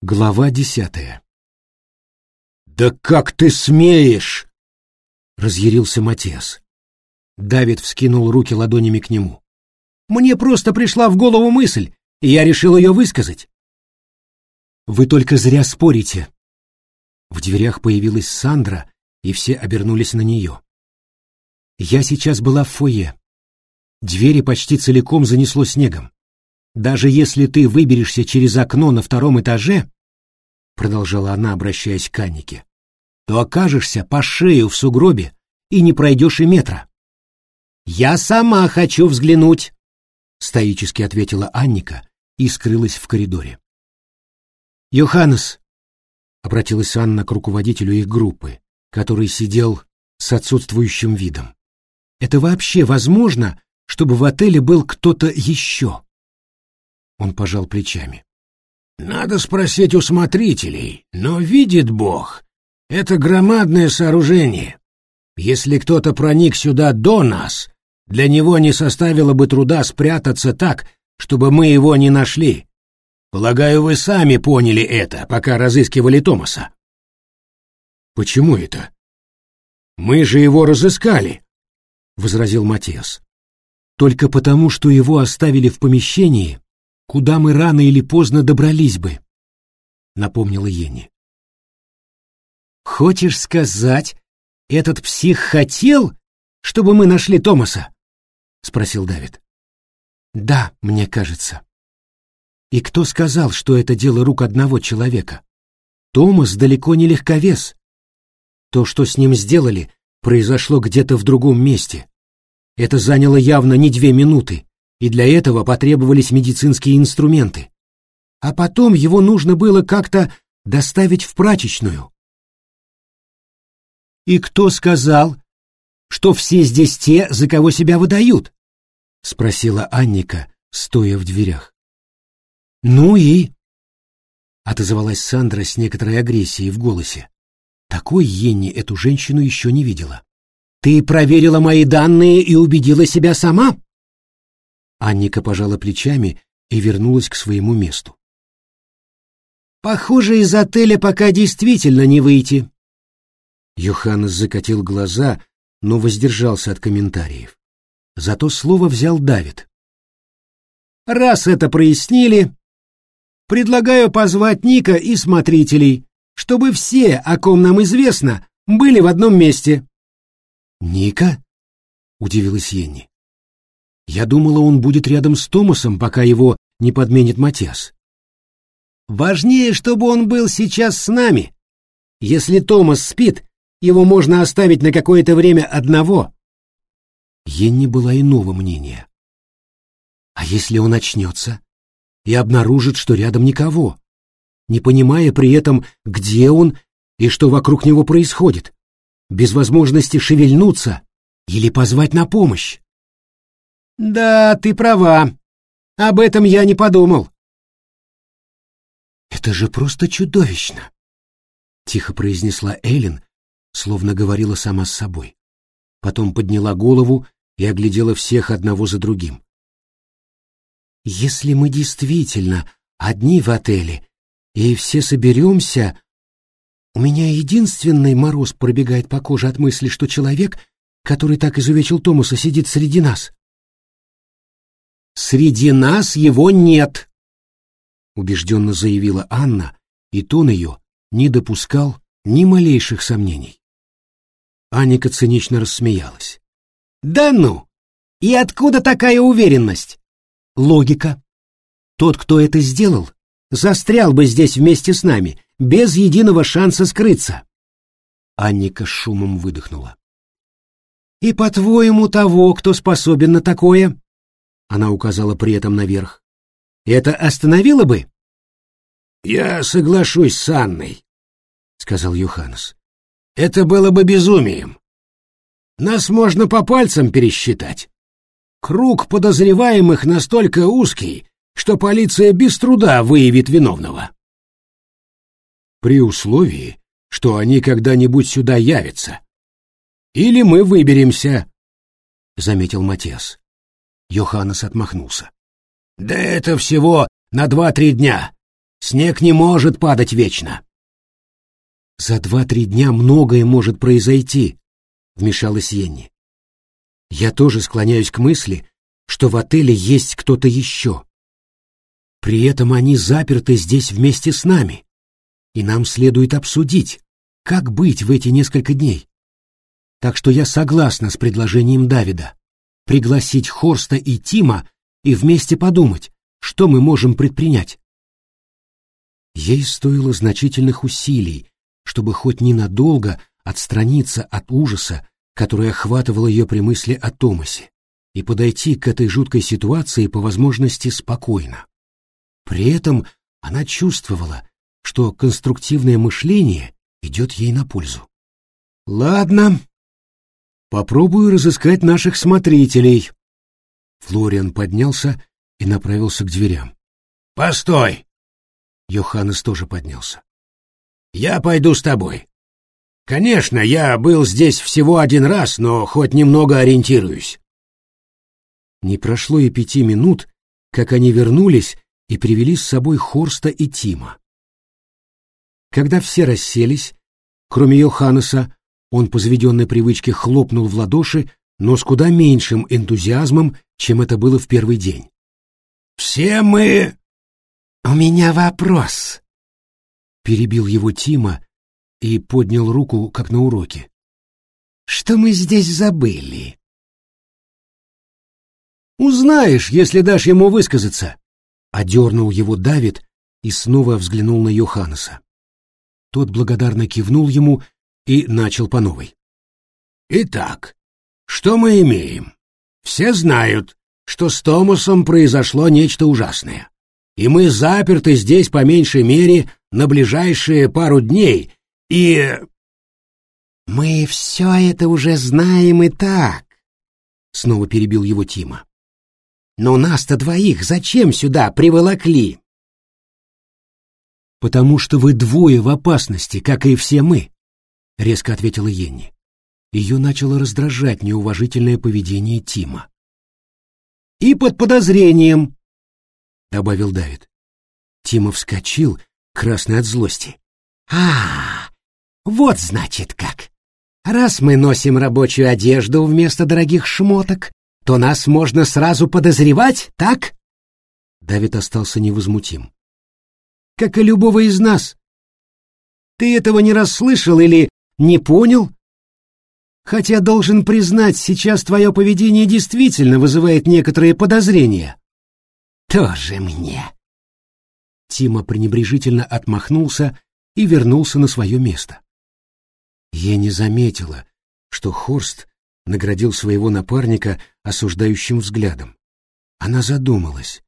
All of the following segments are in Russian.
Глава десятая «Да как ты смеешь!» — разъярился Матиас. Давид вскинул руки ладонями к нему. «Мне просто пришла в голову мысль, и я решил ее высказать». «Вы только зря спорите». В дверях появилась Сандра, и все обернулись на нее. «Я сейчас была в фойе. Двери почти целиком занесло снегом. Даже если ты выберешься через окно на втором этаже, продолжала она, обращаясь к Аннике, то окажешься по шею в сугробе и не пройдешь и метра. Я сама хочу взглянуть, стоически ответила Анника и скрылась в коридоре. Йоханнес, обратилась Анна к руководителю их группы, который сидел с отсутствующим видом. Это вообще возможно, чтобы в отеле был кто-то еще? Он пожал плечами. Надо спросить у смотрителей, но видит Бог, это громадное сооружение. Если кто-то проник сюда до нас, для него не составило бы труда спрятаться так, чтобы мы его не нашли. Полагаю, вы сами поняли это, пока разыскивали Томаса. Почему это? Мы же его разыскали, возразил Матиас. Только потому, что его оставили в помещении, куда мы рано или поздно добрались бы, напомнила Ени. Хочешь сказать, этот псих хотел, чтобы мы нашли Томаса? спросил Давид. Да, мне кажется. И кто сказал, что это дело рук одного человека? Томас далеко не легковес. То, что с ним сделали, произошло где-то в другом месте. Это заняло явно не две минуты, и для этого потребовались медицинские инструменты. А потом его нужно было как-то доставить в прачечную. «И кто сказал, что все здесь те, за кого себя выдают?» — спросила Анника, стоя в дверях. «Ну и?» — отозвалась Сандра с некоторой агрессией в голосе. Такой Йенни эту женщину еще не видела. «Ты проверила мои данные и убедила себя сама?» Анника пожала плечами и вернулась к своему месту. «Похоже, из отеля пока действительно не выйти». Йоханнес закатил глаза, но воздержался от комментариев. Зато слово взял Давид. «Раз это прояснили, предлагаю позвать Ника и смотрителей, чтобы все, о ком нам известно, были в одном месте». «Ника?» — удивилась Йенни. Я думала, он будет рядом с Томасом, пока его не подменит Матиас. Важнее, чтобы он был сейчас с нами. Если Томас спит, его можно оставить на какое-то время одного. Енни была иного мнения. А если он очнется и обнаружит, что рядом никого, не понимая при этом, где он и что вокруг него происходит, без возможности шевельнуться или позвать на помощь? Да, ты права. Об этом я не подумал. Это же просто чудовищно, тихо произнесла Элин, словно говорила сама с собой. Потом подняла голову и оглядела всех одного за другим. Если мы действительно одни в отеле и все соберемся, у меня единственный мороз пробегает по коже от мысли, что человек, который так изувечил Томаса, сидит среди нас. Среди нас его нет, убежденно заявила Анна, и тон ее не допускал ни малейших сомнений. Аника цинично рассмеялась. Да ну! И откуда такая уверенность? Логика. Тот, кто это сделал, застрял бы здесь вместе с нами, без единого шанса скрыться. Анника шумом выдохнула. И по-твоему того, кто способен на такое, она указала при этом наверх. Это остановило бы? Я соглашусь с Анной, сказал Йоханнес. Это было бы безумием. Нас можно по пальцам пересчитать. Круг подозреваемых настолько узкий, что полиция без труда выявит виновного. При условии, что они когда-нибудь сюда явятся. Или мы выберемся, заметил Матиас. Йоханнес отмахнулся. «Да это всего на два-три дня. Снег не может падать вечно. За два-три дня многое может произойти, вмешалась Йенни. Я тоже склоняюсь к мысли, что в отеле есть кто-то еще. При этом они заперты здесь вместе с нами, и нам следует обсудить, как быть в эти несколько дней. Так что я согласна с предложением Давида пригласить Хорста и Тима и вместе подумать, что мы можем предпринять. Ей стоило значительных усилий, чтобы хоть ненадолго отстраниться от ужаса, который охватывал ее при мысли о Томасе, и подойти к этой жуткой ситуации по возможности спокойно. При этом она чувствовала, что конструктивное мышление идет ей на пользу. «Ладно, попробую разыскать наших смотрителей». Флориан поднялся и направился к дверям. «Постой!» Йоханнес тоже поднялся. «Я пойду с тобой. Конечно, я был здесь всего один раз, но хоть немного ориентируюсь». Не прошло и пяти минут, как они вернулись и привели с собой Хорста и Тима. Когда все расселись, кроме Йоханнеса, он по заведенной привычке хлопнул в ладоши, но с куда меньшим энтузиазмом, чем это было в первый день. «Все мы...» «У меня вопрос», — перебил его Тима и поднял руку, как на уроке. «Что мы здесь забыли?» «Узнаешь, если дашь ему высказаться», — одернул его Давид и снова взглянул на Йоханнеса. Тот благодарно кивнул ему и начал по новой. «Итак, что мы имеем? Все знают, что с Томасом произошло нечто ужасное, и мы заперты здесь по меньшей мере на ближайшие пару дней, и...» «Мы все это уже знаем и так», — снова перебил его Тима. «Но нас-то двоих зачем сюда приволокли?» «Потому что вы двое в опасности, как и все мы», — резко ответила Йенни. Ее начало раздражать неуважительное поведение Тима. «И под подозрением», — добавил Давид. Тима вскочил, красный от злости. «А, вот значит как. Раз мы носим рабочую одежду вместо дорогих шмоток, то нас можно сразу подозревать, так?» Давид остался невозмутим как и любого из нас. Ты этого не расслышал или не понял? Хотя, должен признать, сейчас твое поведение действительно вызывает некоторые подозрения. Тоже мне. Тима пренебрежительно отмахнулся и вернулся на свое место. Я не заметила, что Хорст наградил своего напарника осуждающим взглядом. Она задумалась,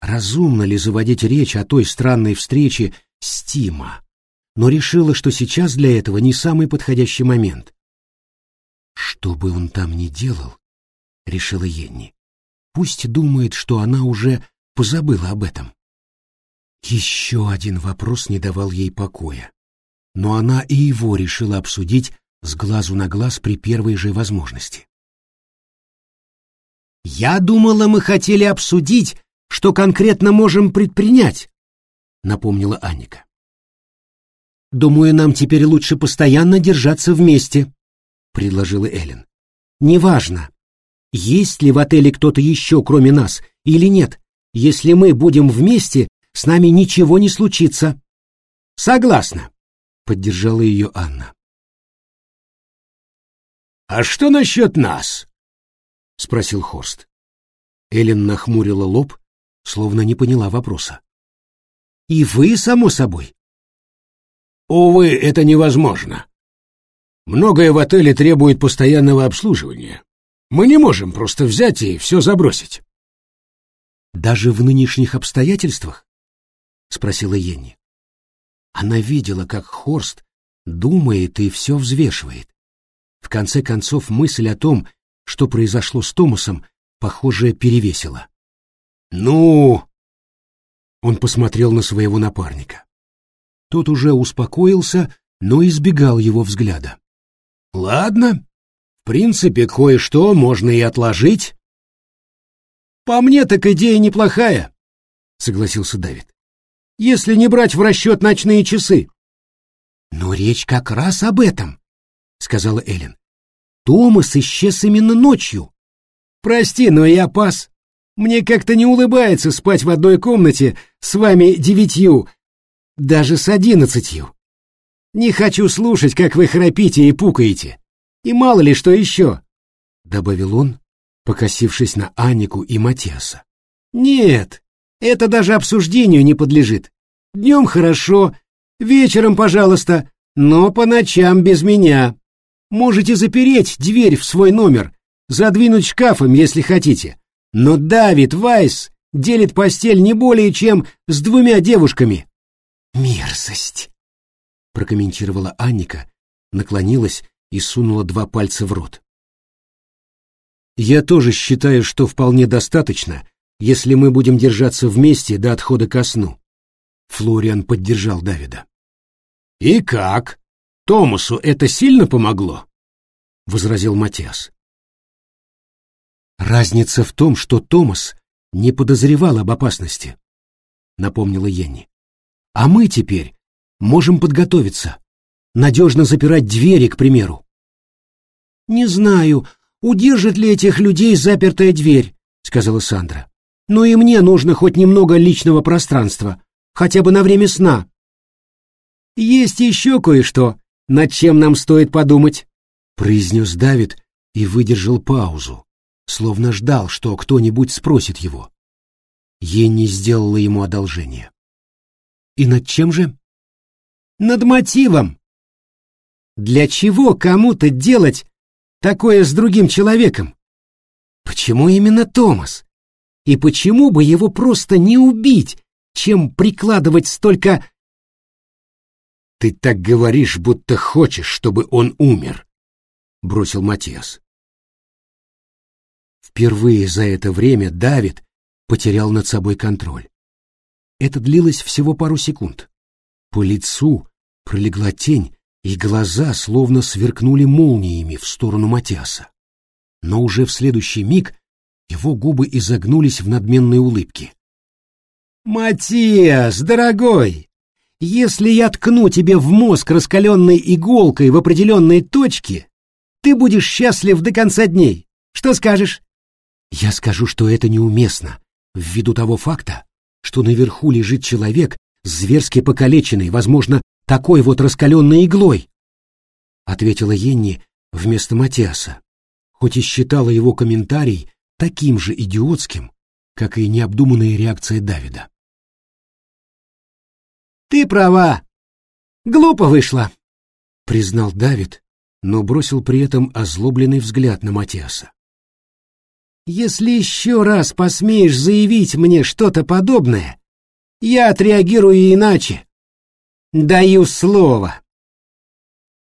разумно ли заводить речь о той странной встрече с Тима, но решила, что сейчас для этого не самый подходящий момент. Что бы он там ни делал, решила Енни, пусть думает, что она уже позабыла об этом. Еще один вопрос не давал ей покоя, но она и его решила обсудить с глазу на глаз при первой же возможности. «Я думала, мы хотели обсудить, что конкретно можем предпринять? Напомнила Аника. Думаю, нам теперь лучше постоянно держаться вместе, предложила Эллен. Неважно, есть ли в отеле кто-то еще, кроме нас, или нет. Если мы будем вместе, с нами ничего не случится. Согласна, поддержала ее Анна. А что насчет нас? спросил Хорст. Эллен нахмурила лоб словно не поняла вопроса. «И вы, само собой?» «Увы, это невозможно. Многое в отеле требует постоянного обслуживания. Мы не можем просто взять и все забросить». «Даже в нынешних обстоятельствах?» — спросила Енни. Она видела, как Хорст думает и все взвешивает. В конце концов, мысль о том, что произошло с Томасом, похоже, перевесила. «Ну...» Он посмотрел на своего напарника. Тот уже успокоился, но избегал его взгляда. «Ладно, в принципе, кое-что можно и отложить». «По мне так идея неплохая», — согласился Давид. если не брать в расчет ночные часы. Но речь как раз об этом, сказала Эллен. Томас исчез именно ночью. Прости, но я пас. Мне как-то не улыбается спать в одной комнате с вами девятью, даже с одиннадцатью. Не хочу слушать, как вы храпите и пукаете. И мало ли что еще, — добавил он, покосившись на Анику и Матиаса. Нет, это даже обсуждению не подлежит. Днем хорошо, вечером, пожалуйста, но по ночам без меня. Можете запереть дверь в свой номер, задвинуть шкафом, если хотите. Но Давид Вайс делит постель не более чем с двумя девушками. Мерзость, прокомментировала Анника, наклонилась и сунула два пальца в рот. Я тоже считаю, что вполне достаточно, если мы будем держаться вместе до отхода ко сну. Флориан поддержал Давида. И как? Томасу это сильно помогло? возразил Матиас. Разница в том, что Томас не подозревал об опасности, напомнила Йенни. А мы теперь можем подготовиться, надежно запирать двери, к примеру. Не знаю, удержит ли этих людей запертая дверь, сказала Сандра. Но и мне нужно хоть немного личного пространства, хотя бы на время сна. Есть еще кое-что, над чем нам стоит подумать, произнес Давид и выдержал паузу, словно ждал, что кто-нибудь спросит его. Енни сделала ему одолжение. И над чем же? Над мотивом. Для чего кому-то делать такое с другим человеком? Почему именно Томас? И почему бы его просто не убить, чем прикладывать столько... Ты так говоришь, будто хочешь, чтобы он умер, бросил Матиас. Впервые за это время Давид потерял над собой контроль. Это длилось всего пару секунд. По лицу пролегла тень, и глаза словно сверкнули молниями в сторону Матиаса. Но уже в следующий миг его губы изогнулись в надменной улыбке. «Матиас, дорогой, если я ткну тебе в мозг раскаленной иголкой в определенной точке, ты будешь счастлив до конца дней. Что скажешь?» «Я скажу, что это неуместно, ввиду того факта, что наверху лежит человек, зверски покалеченный, возможно, такой вот раскаленной иглой», — ответила Енни вместо Матиаса, хоть и считала его комментарий таким же идиотским, как и необдуманная реакция Давида. «Ты права. Глупо вышло», — признал Давид, но бросил при этом озлобленный взгляд на Матиаса. «Если еще раз посмеешь заявить мне что-то подобное, я отреагирую иначе. Даю слово».